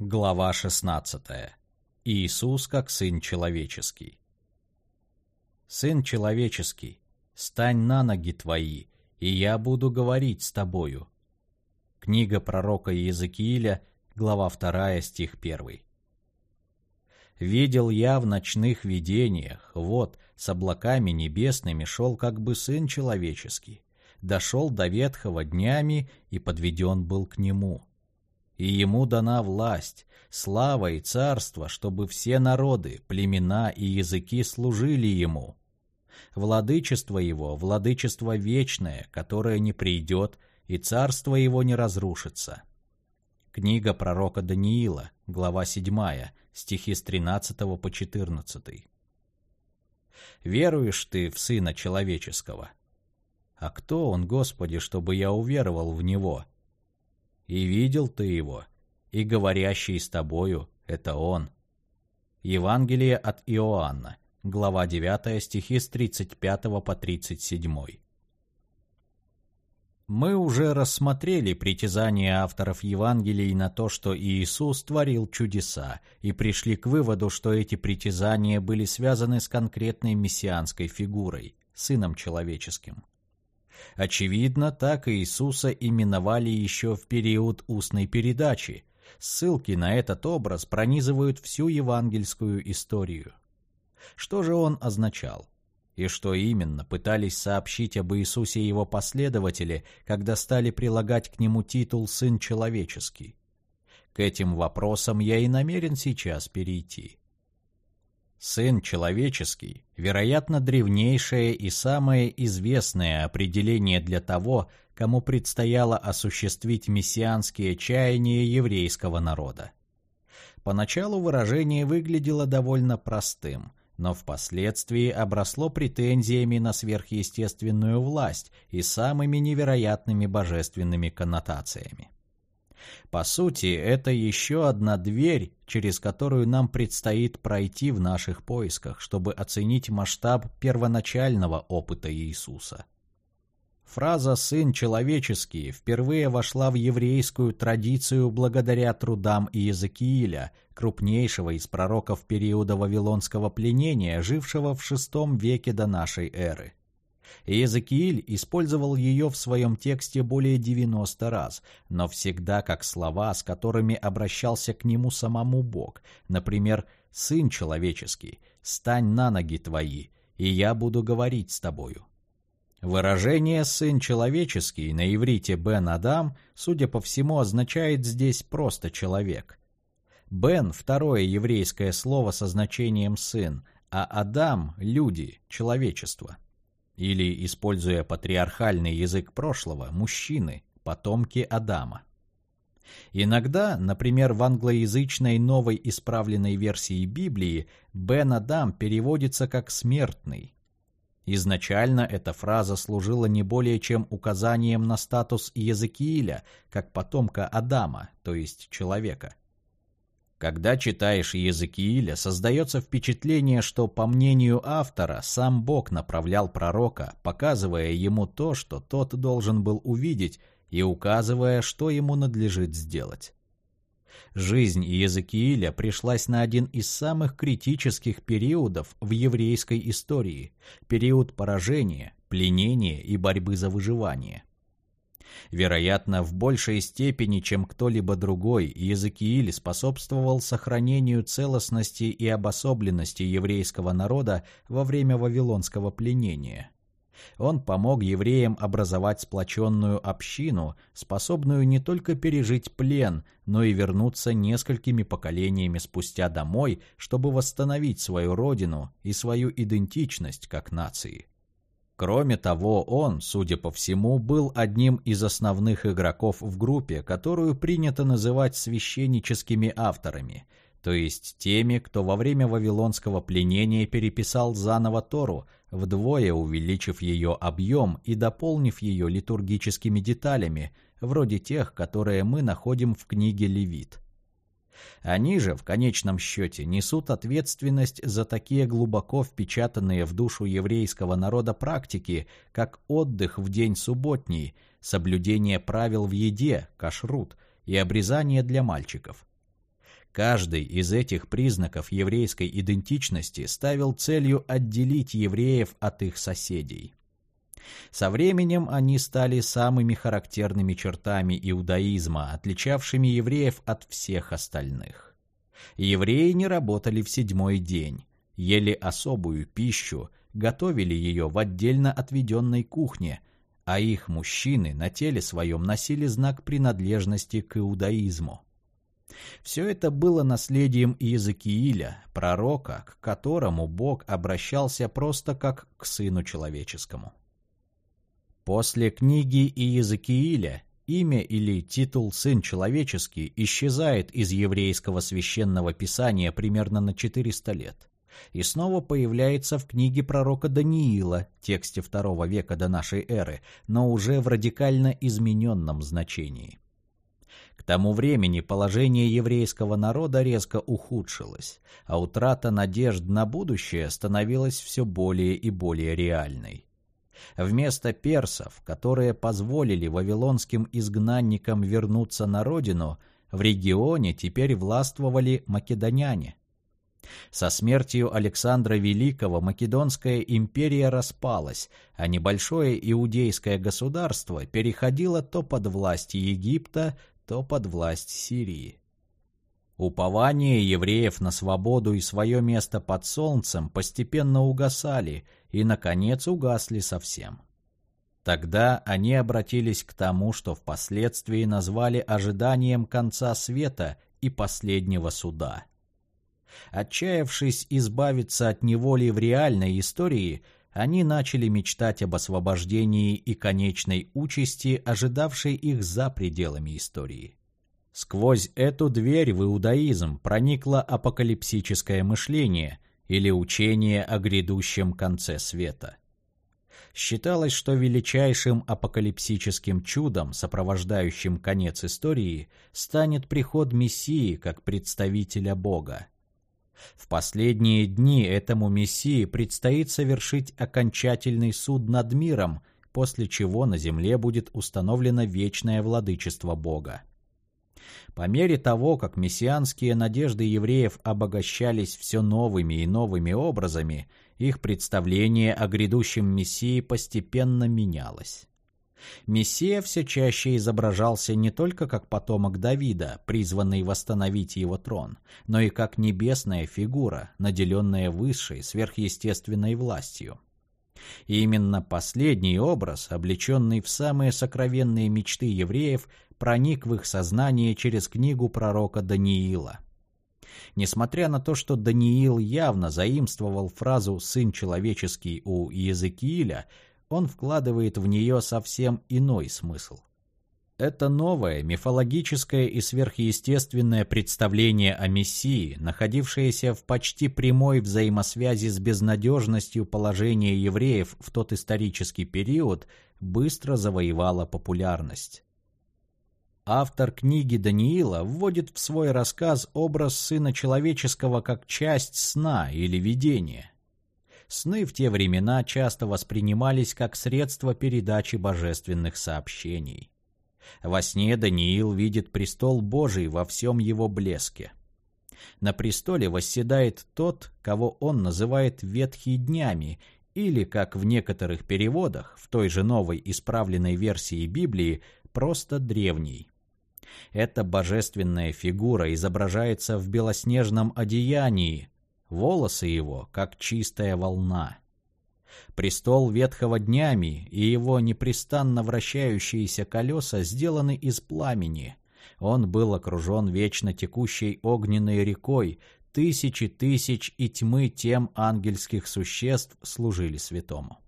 Глава 16. Иисус как Сын Человеческий. Сын Человеческий, стань на ноги твои, и я буду говорить с тобою. Книга пророка Иезекииля, глава 2, стих 1. Видел я в ночных видениях, вот, с облаками небесными шел как бы Сын Человеческий, дошел до ветхого днями и подведен был к нему и ему дана власть, слава и царство, чтобы все народы, племена и языки служили ему. Владычество его – владычество вечное, которое не придет, и царство его не разрушится. Книга пророка Даниила, глава 7, стихи с 13 по 14. «Веруешь ты в Сына Человеческого?» «А кто он, Господи, чтобы я уверовал в Него?» И видел ты его, и говорящий с тобою — это он». Евангелие от Иоанна, глава 9, стихи с 35 по 37. Мы уже рассмотрели притязания авторов Евангелий на то, что Иисус творил чудеса, и пришли к выводу, что эти притязания были связаны с конкретной мессианской фигурой, Сыном Человеческим. Очевидно, так Иисуса именовали еще в период устной передачи. Ссылки на этот образ пронизывают всю евангельскую историю. Что же он означал? И что именно пытались сообщить об Иисусе его последователи, когда стали прилагать к нему титул «Сын человеческий»? К этим вопросам я и намерен сейчас перейти. Сын человеческий, вероятно, древнейшее и самое известное определение для того, кому предстояло осуществить мессианские чаяния еврейского народа. Поначалу выражение выглядело довольно простым, но впоследствии обросло претензиями на сверхъестественную власть и самыми невероятными божественными коннотациями. По сути, это еще одна дверь, через которую нам предстоит пройти в наших поисках, чтобы оценить масштаб первоначального опыта Иисуса. Фраза «сын человеческий» впервые вошла в еврейскую традицию благодаря трудам Иезекииля, крупнейшего из пророков периода Вавилонского пленения, жившего в VI веке до нашей эры. Иезекииль использовал ее в своем тексте более 90 раз, но всегда как слова, с которыми обращался к нему самому Бог. Например, «Сын человеческий, стань на ноги твои, и я буду говорить с тобою». Выражение «сын человеческий» на иврите «бен Адам», судя по всему, означает здесь просто «человек». «Бен» — второе еврейское слово со значением «сын», а «Адам» — люди, человечество. Или, используя патриархальный язык прошлого, мужчины, потомки Адама. Иногда, например, в англоязычной новой исправленной версии Библии Бен Адам переводится как «смертный». Изначально эта фраза служила не более чем указанием на статус Езекииля, как потомка Адама, то есть человека – когда читаешь Езекииля, создается впечатление, что, по мнению автора, сам Бог направлял пророка, показывая ему то, что тот должен был увидеть, и указывая, что ему надлежит сделать. Жизнь Езекииля пришлась на один из самых критических периодов в еврейской истории – период поражения, пленения и борьбы за выживание – Вероятно, в большей степени, чем кто-либо другой, Езекииль способствовал сохранению целостности и обособленности еврейского народа во время вавилонского пленения. Он помог евреям образовать сплоченную общину, способную не только пережить плен, но и вернуться несколькими поколениями спустя домой, чтобы восстановить свою родину и свою идентичность как нации. Кроме того, он, судя по всему, был одним из основных игроков в группе, которую принято называть священническими авторами, то есть теми, кто во время вавилонского пленения переписал заново Тору, вдвое увеличив ее объем и дополнив ее литургическими деталями, вроде тех, которые мы находим в книге Левит. Они же, в конечном счете, несут ответственность за такие глубоко впечатанные в душу еврейского народа практики, как отдых в день субботний, соблюдение правил в еде, кашрут, и обрезание для мальчиков. Каждый из этих признаков еврейской идентичности ставил целью отделить евреев от их соседей. Со временем они стали самыми характерными чертами иудаизма, отличавшими евреев от всех остальных. Евреи не работали в седьмой день, ели особую пищу, готовили ее в отдельно отведенной кухне, а их мужчины на теле своем носили знак принадлежности к иудаизму. Все это было наследием Иезекииля, пророка, к которому Бог обращался просто как к сыну человеческому. После книги Иезекииля имя или титул «сын человеческий» исчезает из еврейского священного писания примерно на 400 лет и снова появляется в книге пророка Даниила, тексте II века до нашей эры, но уже в радикально измененном значении. К тому времени положение еврейского народа резко ухудшилось, а утрата надежд на будущее становилась все более и более реальной. Вместо персов, которые позволили вавилонским изгнанникам вернуться на родину, в регионе теперь властвовали македоняне. Со смертью Александра Великого Македонская империя распалась, а небольшое иудейское государство переходило то под власть Египта, то под власть Сирии. Упование евреев на свободу и свое место под солнцем постепенно угасали и, наконец, угасли совсем. Тогда они обратились к тому, что впоследствии назвали ожиданием конца света и последнего суда. Отчаявшись избавиться от неволи в реальной истории, они начали мечтать об освобождении и конечной участи, ожидавшей их за пределами истории. Сквозь эту дверь в иудаизм проникло апокалипсическое мышление или учение о грядущем конце света. Считалось, что величайшим апокалипсическим чудом, сопровождающим конец истории, станет приход Мессии как представителя Бога. В последние дни этому Мессии предстоит совершить окончательный суд над миром, после чего на земле будет установлено вечное владычество Бога. По мере того, как мессианские надежды евреев обогащались все новыми и новыми образами, их представление о грядущем Мессии постепенно менялось. Мессия все чаще изображался не только как потомок Давида, призванный восстановить его трон, но и как небесная фигура, наделенная высшей сверхъестественной властью. И именно последний образ, облеченный в самые сокровенные мечты евреев, проник в их сознание через книгу пророка Даниила. Несмотря на то, что Даниил явно заимствовал фразу «сын человеческий» у Иезекииля, он вкладывает в нее совсем иной смысл. Это новое, мифологическое и сверхъестественное представление о Мессии, находившееся в почти прямой взаимосвязи с безнадежностью положения евреев в тот исторический период, быстро завоевало популярность. Автор книги Даниила вводит в свой рассказ образ Сына Человеческого как часть сна или видения. Сны в те времена часто воспринимались как средство передачи божественных сообщений. Во сне Даниил видит престол Божий во всем его блеске. На престоле восседает тот, кого он называет «ветхий днями», или, как в некоторых переводах, в той же новой исправленной версии Библии, просто «древний». Эта божественная фигура изображается в белоснежном одеянии, волосы его, как чистая волна. Престол ветхого днями и его непрестанно вращающиеся колеса сделаны из пламени. Он был окружен вечно текущей огненной рекой, тысячи тысяч и тьмы тем ангельских существ служили святому.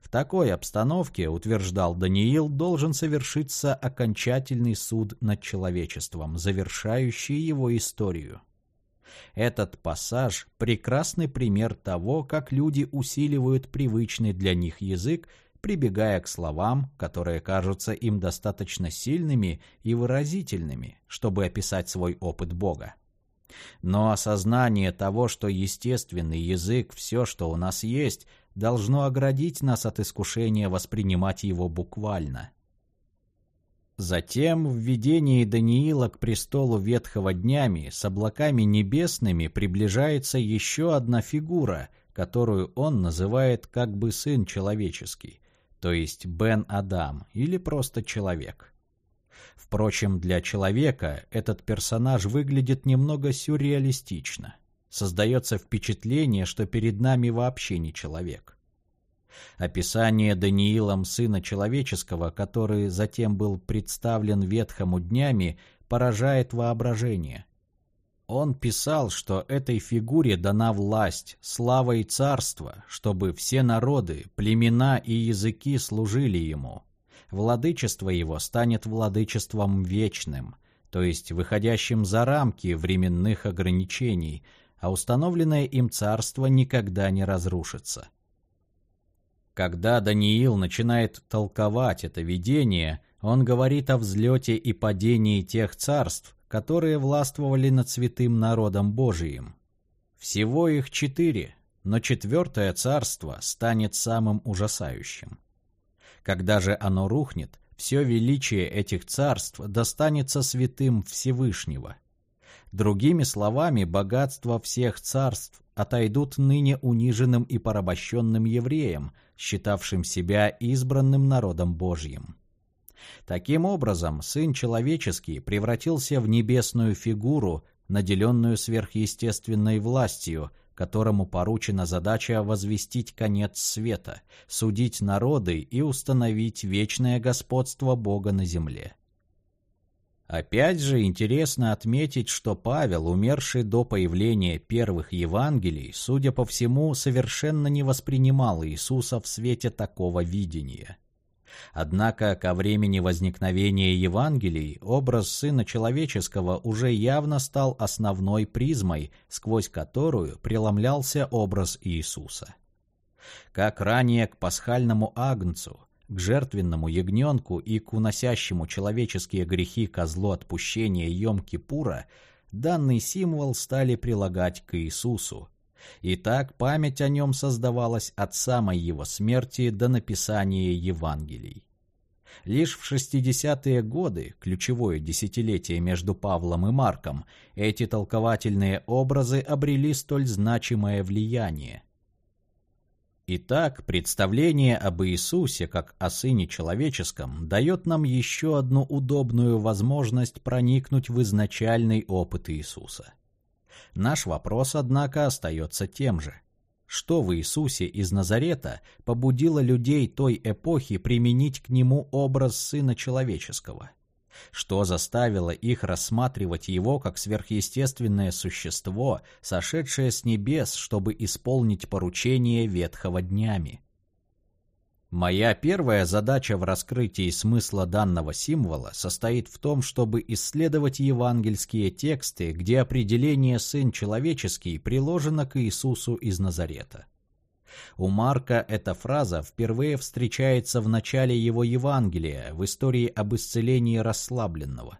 В такой обстановке, утверждал Даниил, должен совершиться окончательный суд над человечеством, завершающий его историю. Этот пассаж – прекрасный пример того, как люди усиливают привычный для них язык, прибегая к словам, которые кажутся им достаточно сильными и выразительными, чтобы описать свой опыт Бога. Но осознание того, что естественный язык – все, что у нас есть – должно оградить нас от искушения воспринимать его буквально. Затем в видении Даниила к престолу ветхого днями с облаками небесными приближается еще одна фигура, которую он называет как бы сын человеческий, то есть Бен Адам или просто человек. Впрочем, для человека этот персонаж выглядит немного сюрреалистично. Создается впечатление, что перед нами вообще не человек. Описание Даниилом Сына Человеческого, который затем был представлен Ветхому днями, поражает воображение. Он писал, что этой фигуре дана власть, слава и царство, чтобы все народы, племена и языки служили ему. Владычество его станет владычеством вечным, то есть выходящим за рамки временных ограничений, а установленное им царство никогда не разрушится. Когда Даниил начинает толковать это видение, он говорит о взлете и падении тех царств, которые властвовали над святым народом Божиим. Всего их четыре, но четвертое царство станет самым ужасающим. Когда же оно рухнет, все величие этих царств достанется святым Всевышнего. Другими словами, богатство всех царств отойдут ныне униженным и порабощенным евреям, считавшим себя избранным народом Божьим. Таким образом, Сын Человеческий превратился в небесную фигуру, наделенную сверхъестественной властью, которому поручена задача возвестить конец света, судить народы и установить вечное господство Бога на земле. Опять же интересно отметить, что Павел, умерший до появления первых Евангелий, судя по всему, совершенно не воспринимал Иисуса в свете такого видения. Однако ко времени возникновения Евангелий образ Сына Человеческого уже явно стал основной призмой, сквозь которую преломлялся образ Иисуса. Как ранее к пасхальному агнцу – к жертвенному ягненку и к уносящему человеческие грехи козлу отпущения Йом-Кипура данный символ стали прилагать к Иисусу. И так память о нем создавалась от самой его смерти до написания Евангелий. Лишь в 60-е годы, ключевое десятилетие между Павлом и Марком, эти толковательные образы обрели столь значимое влияние – Итак, представление об Иисусе как о Сыне Человеческом дает нам еще одну удобную возможность проникнуть в изначальный опыт Иисуса. Наш вопрос, однако, остается тем же. Что в Иисусе из Назарета побудило людей той эпохи применить к Нему образ Сына Человеческого – что заставило их рассматривать его как сверхъестественное существо, сошедшее с небес, чтобы исполнить поручение ветхого днями. Моя первая задача в раскрытии смысла данного символа состоит в том, чтобы исследовать евангельские тексты, где определение «сын человеческий» приложено к Иисусу из Назарета. У Марка эта фраза впервые встречается в начале его Евангелия, в истории об исцелении расслабленного.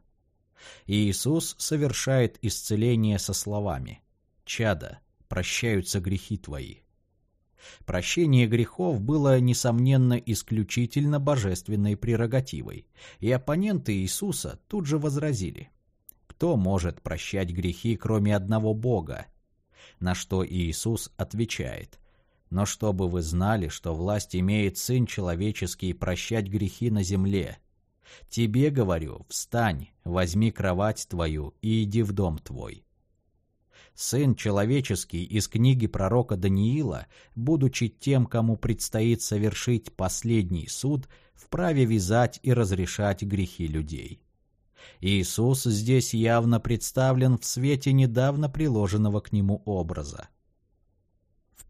Иисус совершает исцеление со словами «Чада, прощаются грехи твои». Прощение грехов было, несомненно, исключительно божественной прерогативой, и оппоненты Иисуса тут же возразили. Кто может прощать грехи, кроме одного Бога? На что Иисус отвечает. Но чтобы вы знали, что власть имеет Сын Человеческий прощать грехи на земле. Тебе говорю, встань, возьми кровать твою и иди в дом твой. Сын Человеческий из книги пророка Даниила, будучи тем, кому предстоит совершить последний суд, вправе вязать и разрешать грехи людей. Иисус здесь явно представлен в свете недавно приложенного к нему образа.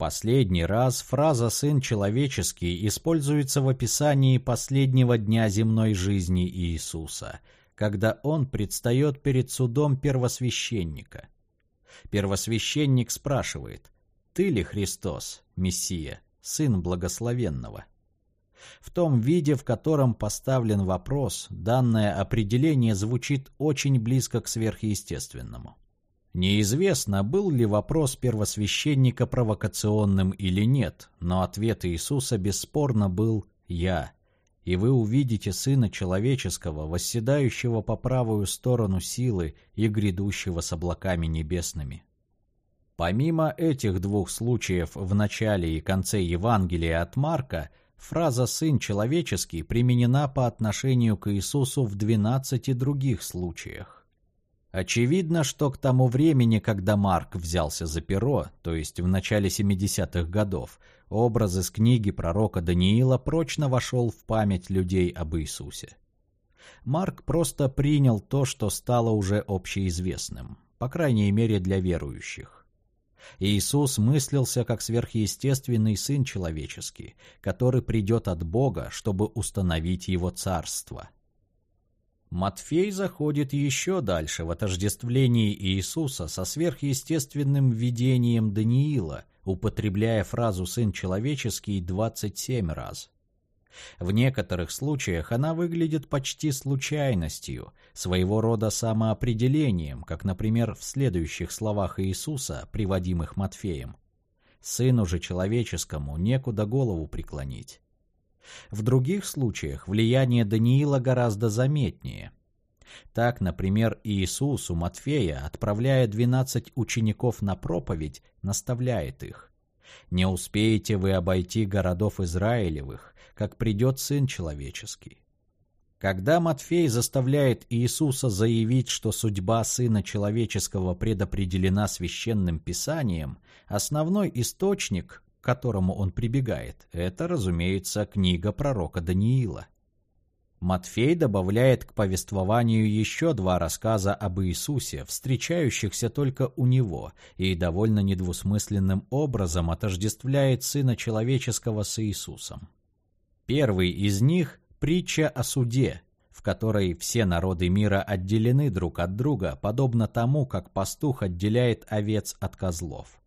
Последний раз фраза «сын человеческий» используется в описании последнего дня земной жизни Иисуса, когда он предстает перед судом первосвященника. Первосвященник спрашивает «Ты ли Христос, Мессия, Сын Благословенного?» В том виде, в котором поставлен вопрос, данное определение звучит очень близко к сверхъестественному. Неизвестно, был ли вопрос первосвященника провокационным или нет, но ответ Иисуса бесспорно был «Я». и вы увидите Сына Человеческого, восседающего по правую сторону силы и грядущего с облаками небесными». Помимо этих двух случаев в начале и конце Евангелия от Марка, фраза «сын человеческий» применена по отношению к Иисусу в 12 других случаях. Очевидно, что к тому времени, когда Марк взялся за перо, то есть в начале 70-х годов, образ из книги пророка Даниила прочно вошел в память людей об Иисусе. Марк просто принял то, что стало уже общеизвестным, по крайней мере для верующих. Иисус мыслился как сверхъестественный Сын Человеческий, который придет от Бога, чтобы установить Его Царство – Матфей заходит еще дальше в отождествлении Иисуса со сверхъестественным видением Даниила, употребляя фразу «сын человеческий» 27 раз. В некоторых случаях она выглядит почти случайностью, своего рода самоопределением, как, например, в следующих словах Иисуса, приводимых Матфеем. «Сыну же человеческому некуда голову преклонить». В других случаях влияние Даниила гораздо заметнее. Так, например, Иисус у Матфея, отправляя двенадцать учеников на проповедь, наставляет их. «Не успеете вы обойти городов Израилевых, как придет Сын Человеческий». Когда Матфей заставляет Иисуса заявить, что судьба Сына Человеческого предопределена священным писанием, основной источник, к которому он прибегает, это, разумеется, книга пророка Даниила. Матфей добавляет к повествованию еще два рассказа об Иисусе, встречающихся только у него, и довольно недвусмысленным образом отождествляет Сына Человеческого с Иисусом. Первый из них – притча о суде, в которой все народы мира отделены друг от друга, подобно тому, как пастух отделяет овец от козлов.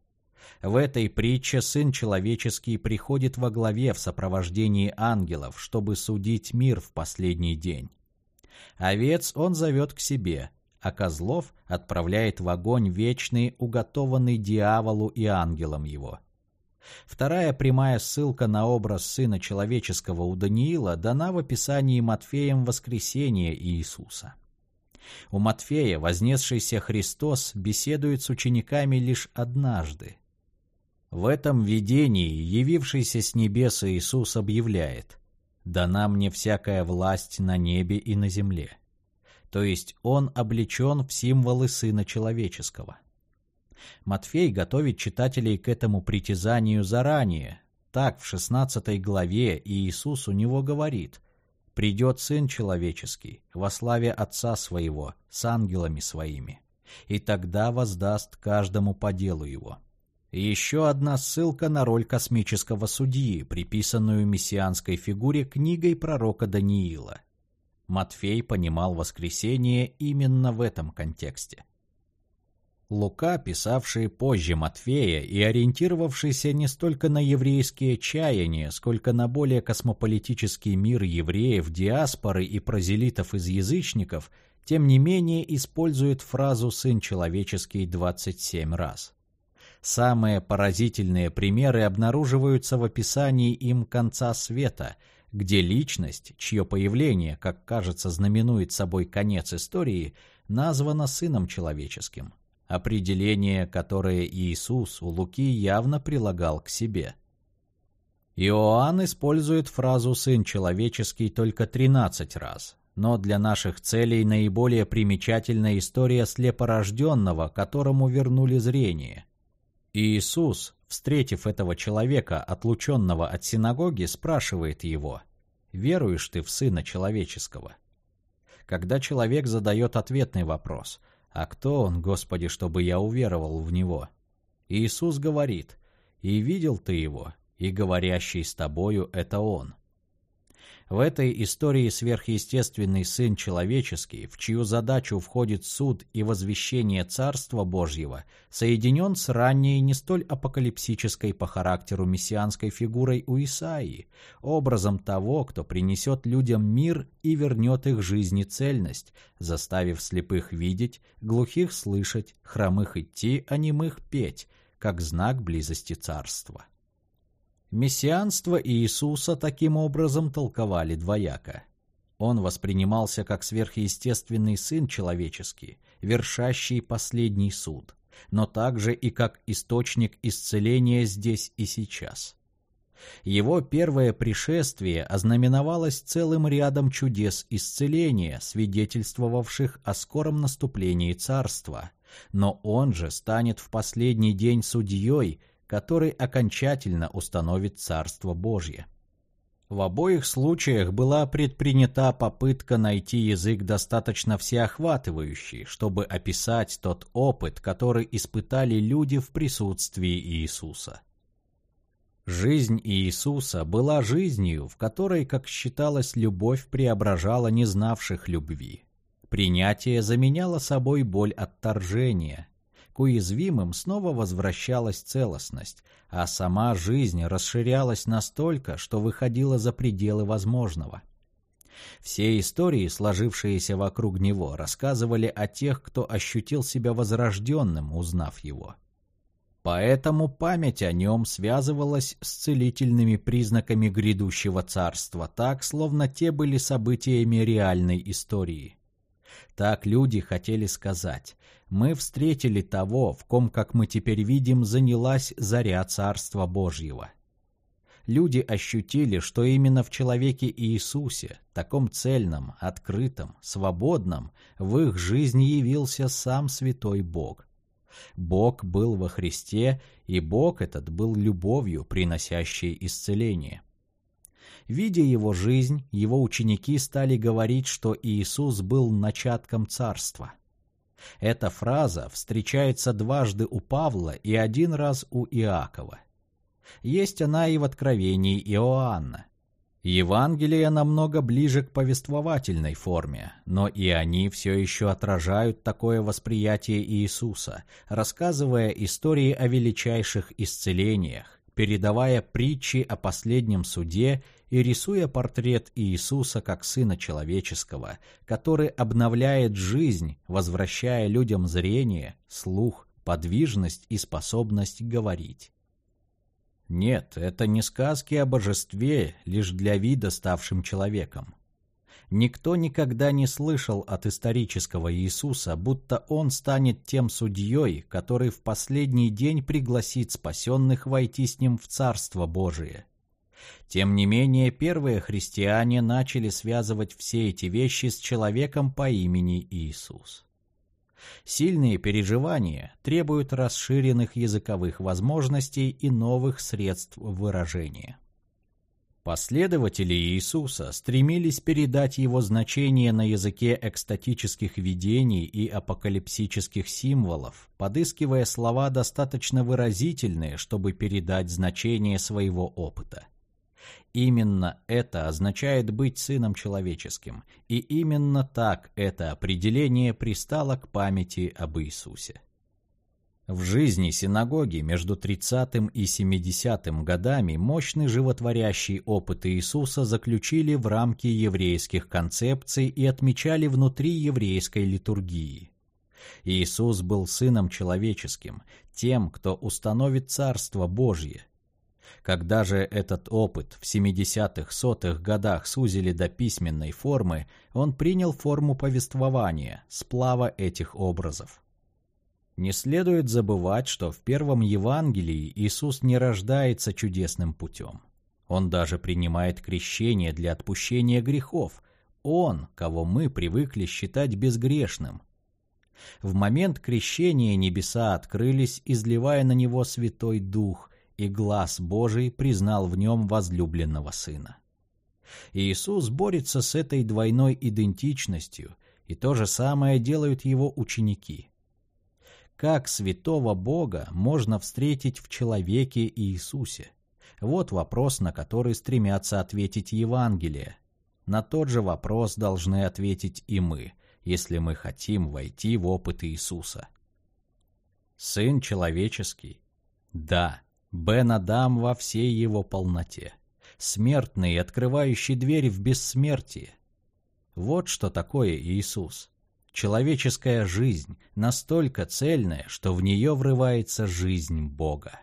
В этой притче Сын Человеческий приходит во главе в сопровождении ангелов, чтобы судить мир в последний день. Овец он зовет к себе, а козлов отправляет в огонь вечный, уготованный дьяволу и ангелам его. Вторая прямая ссылка на образ Сына Человеческого у Даниила дана в описании Матфеем воскресения Иисуса. У Матфея вознесшийся Христос беседует с учениками лишь однажды, в этом видении явившийся с небес Иисус объявляет «Дана мне всякая власть на небе и на земле». То есть он облечен в символы Сына Человеческого. Матфей готовит читателей к этому притязанию заранее. Так в 16 главе Иисус у него говорит «Придет Сын Человеческий во славе Отца Своего с ангелами Своими, и тогда воздаст каждому по делу Его». Еще одна ссылка на роль космического судьи, приписанную мессианской фигуре книгой пророка Даниила. Матфей понимал воскресение именно в этом контексте. Лука, писавший позже Матфея и ориентировавшийся не столько на еврейские чаяния, сколько на более космополитический мир евреев, диаспоры и прозелитов из язычников, тем не менее использует фразу «сын человеческий» 27 раз. Самые поразительные примеры обнаруживаются в описании им конца света, где личность, чье появление, как кажется, знаменует собой конец истории, названа Сыном Человеческим. Определение, которое Иисус у Луки явно прилагал к себе. Иоанн использует фразу «сын человеческий» только 13 раз, но для наших целей наиболее примечательна история слепорожденного, которому вернули зрение – Иисус, встретив этого человека, отлученного от синагоги, спрашивает его, «Веруешь ты в Сына Человеческого?» Когда человек задает ответный вопрос, «А кто он, Господи, чтобы я уверовал в Него?» Иисус говорит, «И видел ты Его, и говорящий с тобою — это Он». В этой истории сверхъестественный Сын Человеческий, в чью задачу входит суд и возвещение Царства Божьего, соединен с ранней не столь апокалипсической по характеру мессианской фигурой у Исаии, образом того, кто принесет людям мир и вернет их жизни цельность, заставив слепых видеть, глухих слышать, хромых идти, а немых петь, как знак близости Царства. Мессианство Иисуса таким образом толковали двояко. Он воспринимался как сверхъестественный Сын человеческий, вершащий последний суд, но также и как источник исцеления здесь и сейчас. Его первое пришествие ознаменовалось целым рядом чудес исцеления, свидетельствовавших о скором наступлении царства, но он же станет в последний день судьей, который окончательно установит Царство Божье. В обоих случаях была предпринята попытка найти язык достаточно всеохватывающий, чтобы описать тот опыт, который испытали люди в присутствии Иисуса. Жизнь Иисуса была жизнью, в которой, как считалось, любовь преображала не знавших любви. Принятие заменяло собой боль отторжения. К уязвимым снова возвращалась целостность, а сама жизнь расширялась настолько, что выходила за пределы возможного. Все истории, сложившиеся вокруг него, рассказывали о тех, кто ощутил себя возрожденным, узнав его. Поэтому память о нем связывалась с целительными признаками грядущего царства, так, словно те были событиями реальной истории. Так люди хотели сказать, мы встретили того, в ком, как мы теперь видим, занялась заря Царства Божьего. Люди ощутили, что именно в человеке Иисусе, таком цельном, открытом, свободном, в их жизни явился сам Святой Бог – Бог был во Христе, и Бог этот был любовью, приносящей исцеление. Видя его жизнь, его ученики стали говорить, что Иисус был начатком царства. Эта фраза встречается дважды у Павла и один раз у Иакова. Есть она и в Откровении Иоанна. Евангелия намного ближе к повествовательной форме, но и они все еще отражают такое восприятие Иисуса, рассказывая истории о величайших исцелениях, передавая притчи о последнем суде и рисуя портрет Иисуса как Сына Человеческого, который обновляет жизнь, возвращая людям зрение, слух, подвижность и способность говорить. Нет, это не сказки о божестве, лишь для вида ставшим человеком. Никто никогда не слышал от исторического Иисуса, будто он станет тем судьей, который в последний день пригласит спасенных войти с ним в Царство Божие. Тем не менее, первые христиане начали связывать все эти вещи с человеком по имени Иисус. Сильные переживания требуют расширенных языковых возможностей и новых средств выражения. Последователи Иисуса стремились передать его значение на языке экстатических видений и апокалипсических символов, подыскивая слова достаточно выразительные, чтобы передать значение своего опыта. Именно это означает быть сыном человеческим, и именно так это определение пристало к памяти об Иисусе. В жизни синагоги между 30 и 70 годами мощный животворящий опыт Иисуса заключили в рамки еврейских концепций и отмечали внутри еврейской литургии. Иисус был сыном человеческим, тем, кто установит Царство Божье – когда же этот опыт в 70-х, сотых годах сузили до письменной формы, он принял форму повествования, сплава этих образов. Не следует забывать, что в первом Евангелии Иисус не рождается чудесным путем. Он даже принимает крещение для отпущения грехов. Он, кого мы привыкли считать безгрешным. В момент крещения небеса открылись, изливая на него Святой Дух, и глаз Божий признал в нем возлюбленного Сына. Иисус борется с этой двойной идентичностью, и то же самое делают его ученики. Как святого Бога можно встретить в человеке Иисусе? Вот вопрос, на который стремятся ответить Евангелие. На тот же вопрос должны ответить и мы, если мы хотим войти в опыт Иисуса. Сын человеческий? Да, Бен Адам во всей его полноте. Смертный, открывающий дверь в бессмертие. Вот что такое Иисус. Человеческая жизнь настолько цельная, что в нее врывается жизнь Бога.